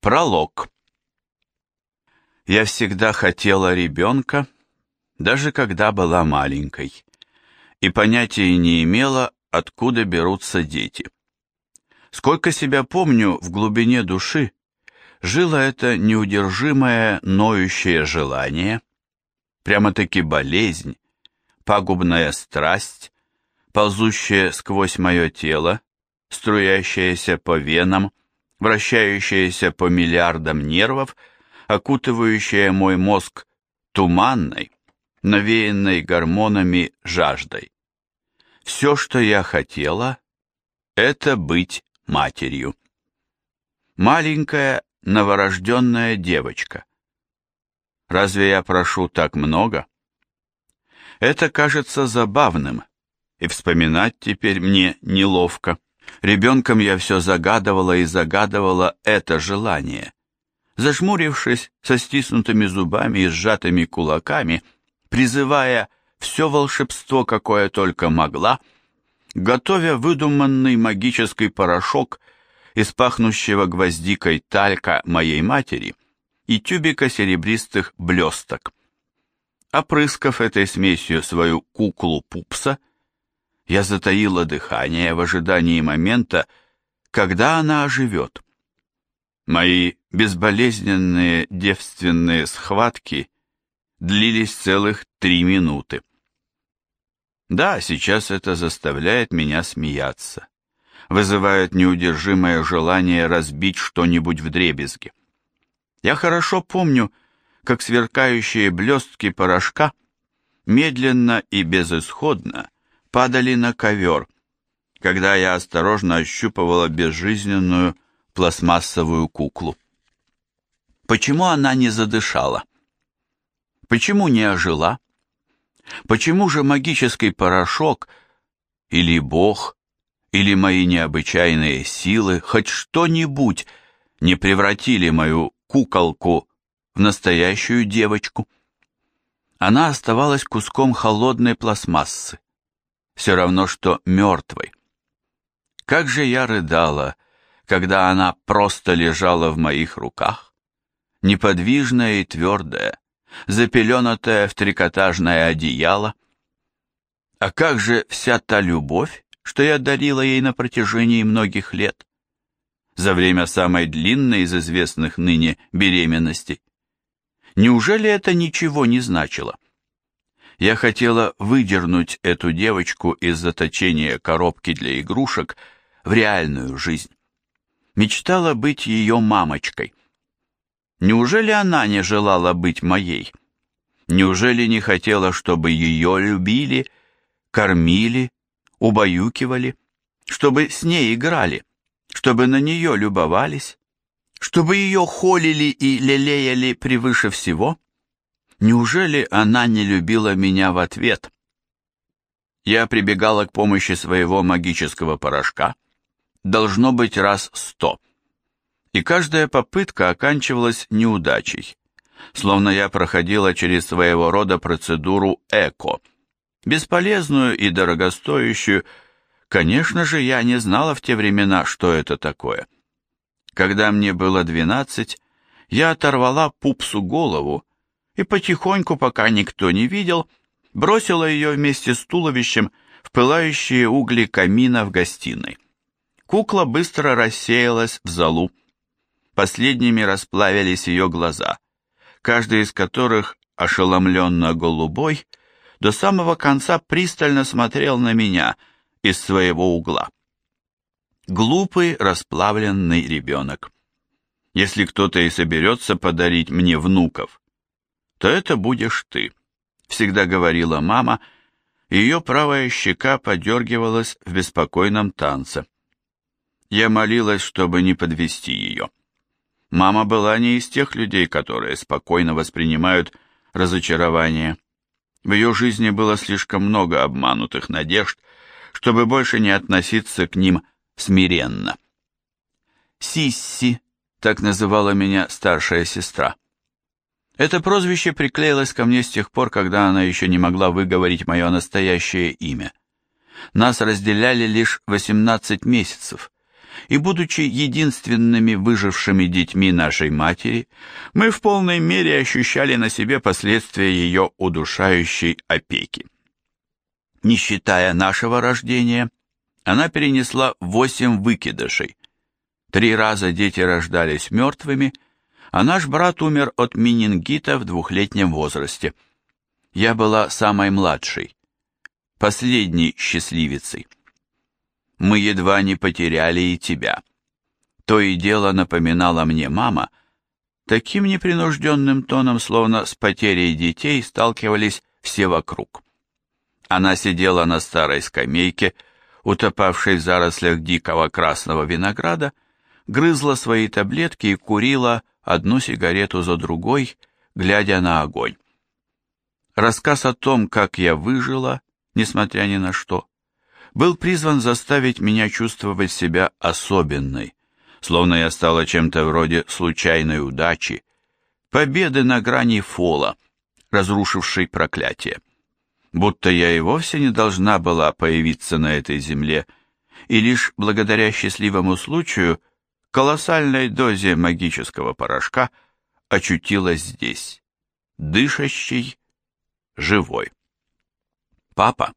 Пролог. Я всегда хотела ребенка, даже когда была маленькой, и понятия не имела, откуда берутся дети. Сколько себя помню, в глубине души жило это неудержимое ноющее желание, прямо-таки болезнь, пагубная страсть, ползущая сквозь мое тело, струящаяся по венам, вращающаяся по миллиардам нервов, окутывающая мой мозг туманной, навеянной гормонами жаждой. Все, что я хотела, это быть матерью. Маленькая новорожденная девочка. Разве я прошу так много? Это кажется забавным, и вспоминать теперь мне неловко. Ребенком я все загадывала и загадывала это желание. Зажмурившись со стиснутыми зубами и сжатыми кулаками, призывая все волшебство, какое только могла, готовя выдуманный магический порошок из пахнущего гвоздикой талька моей матери и тюбика серебристых блесток. Опрыскав этой смесью свою куклу пупса, я затаила дыхание в ожидании момента, когда она оживет. Мои безболезненные девственные схватки длились целых три минуты. Да, сейчас это заставляет меня смеяться, вызывает неудержимое желание разбить что-нибудь в дребезги. Я хорошо помню, как сверкающие блестки порошка медленно и безысходно падали на ковер, когда я осторожно ощупывала безжизненную пластмассовую куклу. Почему она не задышала? Почему не ожила? Почему же магический порошок или Бог, или мои необычайные силы, хоть что-нибудь не превратили мою куколку в настоящую девочку? Она оставалась куском холодной пластмассы, все равно, что мертвой. Как же я рыдала, когда она просто лежала в моих руках, неподвижная и твердая, запеленатая в трикотажное одеяло. А как же вся та любовь, что я дарила ей на протяжении многих лет, за время самой длинной из известных ныне беременностей? Неужели это ничего не значило? Я хотела выдернуть эту девочку из заточения коробки для игрушек в реальную жизнь. Мечтала быть ее мамочкой. Неужели она не желала быть моей? Неужели не хотела, чтобы ее любили, кормили, убаюкивали, чтобы с ней играли, чтобы на нее любовались, чтобы ее холили и лелеяли превыше всего? Неужели она не любила меня в ответ? Я прибегала к помощи своего магического порошка, должно быть раз сто. И каждая попытка оканчивалась неудачей, словно я проходила через своего рода процедуру ЭКО, бесполезную и дорогостоящую. Конечно же, я не знала в те времена, что это такое. Когда мне было двенадцать, я оторвала пупсу голову и потихоньку, пока никто не видел, бросила ее вместе с туловищем в пылающие угли камина в гостиной. Кукла быстро рассеялась в залу. Последними расплавились ее глаза, каждый из которых, ошеломленно голубой, до самого конца пристально смотрел на меня из своего угла. Глупый, расплавленный ребенок. Если кто-то и соберется подарить мне внуков, то это будешь ты», — всегда говорила мама, ее правая щека подергивалась в беспокойном танце. Я молилась, чтобы не подвести ее. Мама была не из тех людей, которые спокойно воспринимают разочарование. В ее жизни было слишком много обманутых надежд, чтобы больше не относиться к ним смиренно. Сисси, так называла меня старшая сестра. Это прозвище приклеилось ко мне с тех пор, когда она еще не могла выговорить мое настоящее имя. Нас разделяли лишь 18 месяцев, и будучи единственными выжившими детьми нашей матери, мы в полной мере ощущали на себе последствия ее удушающей опеки. Не считая нашего рождения, она перенесла восемь выкидышей. Три раза дети рождались мертвыми, а наш брат умер от менингита в двухлетнем возрасте. Я была самой младшей, последней счастливицей. Мы едва не потеряли и тебя. То и дело напоминала мне мама, таким непринужденным тоном, словно с потерей детей сталкивались все вокруг. Она сидела на старой скамейке, утопавшей в зарослях дикого красного винограда, грызла свои таблетки и курила одну сигарету за другой, глядя на огонь. Рассказ о том, как я выжила, несмотря ни на что, был призван заставить меня чувствовать себя особенной, словно я стала чем-то вроде случайной удачи, победы на грани фола, разрушившей проклятие будто я и вовсе не должна была появиться на этой земле, и лишь благодаря счастливому случаю, колоссальной дозе магического порошка, очутилась здесь, дышащей, живой. Папа,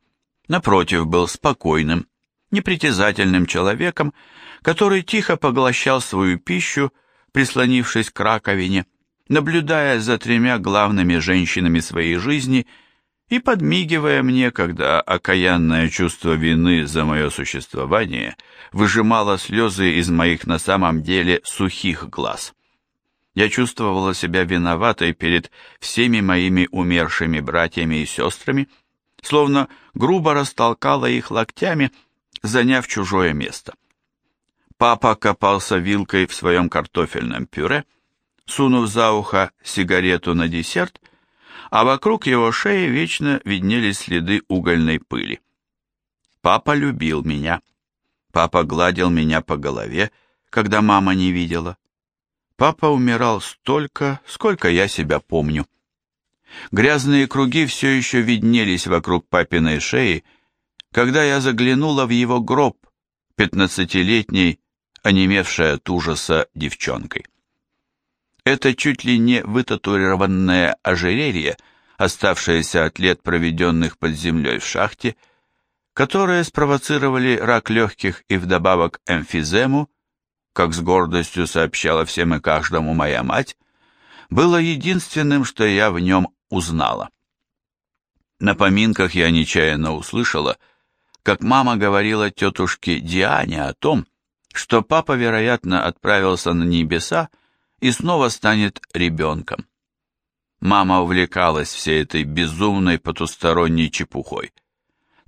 напротив, был спокойным, непритязательным человеком, который тихо поглощал свою пищу, прислонившись к раковине, наблюдая за тремя главными женщинами своей жизни – и подмигивая мне, когда окаянное чувство вины за мое существование выжимало слезы из моих на самом деле сухих глаз. Я чувствовала себя виноватой перед всеми моими умершими братьями и сестрами, словно грубо растолкала их локтями, заняв чужое место. Папа копался вилкой в своем картофельном пюре, сунув за ухо сигарету на десерт — а вокруг его шеи вечно виднелись следы угольной пыли. Папа любил меня. Папа гладил меня по голове, когда мама не видела. Папа умирал столько, сколько я себя помню. Грязные круги все еще виднелись вокруг папиной шеи, когда я заглянула в его гроб, пятнадцатилетней, онемевшей от ужаса девчонкой. Это чуть ли не вытатуированное ожерелье, оставшееся от лет, проведенных под землей в шахте, которые спровоцировали рак легких и вдобавок эмфизему, как с гордостью сообщала всем и каждому моя мать, было единственным, что я в нем узнала. На поминках я нечаянно услышала, как мама говорила тетушке Диане о том, что папа, вероятно, отправился на небеса, и снова станет ребенком. Мама увлекалась всей этой безумной потусторонней чепухой,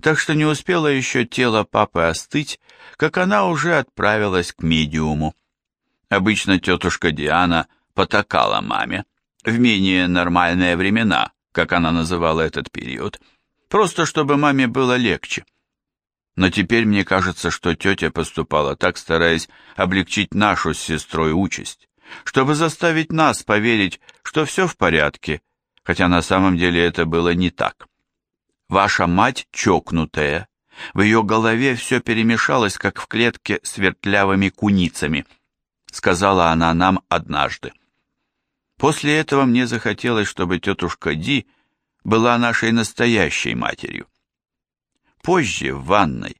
так что не успело еще тело папы остыть, как она уже отправилась к медиуму. Обычно тетушка Диана потакала маме в менее нормальные времена, как она называла этот период, просто чтобы маме было легче. Но теперь мне кажется, что тетя поступала так, стараясь облегчить нашу с сестрой участь чтобы заставить нас поверить, что все в порядке, хотя на самом деле это было не так. Ваша мать чокнутая, в ее голове все перемешалось, как в клетке с вертлявыми куницами, сказала она нам однажды. После этого мне захотелось, чтобы тетушка Ди была нашей настоящей матерью. Позже, в ванной,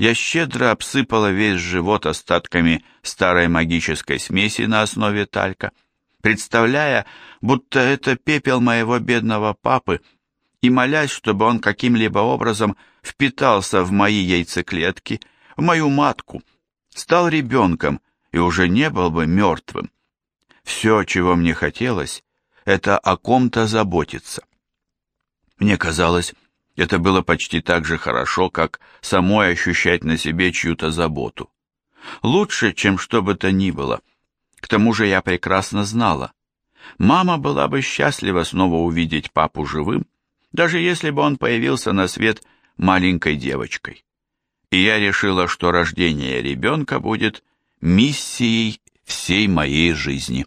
я щедро обсыпала весь живот остатками старой магической смеси на основе талька, представляя, будто это пепел моего бедного папы, и молясь, чтобы он каким-либо образом впитался в мои яйцеклетки, в мою матку, стал ребенком и уже не был бы мертвым. Все, чего мне хотелось, это о ком-то заботиться. Мне казалось, это было почти так же хорошо, как самой ощущать на себе чью-то заботу. Лучше, чем что бы то ни было. К тому же я прекрасно знала. Мама была бы счастлива снова увидеть папу живым, даже если бы он появился на свет маленькой девочкой. И я решила, что рождение ребенка будет миссией всей моей жизни.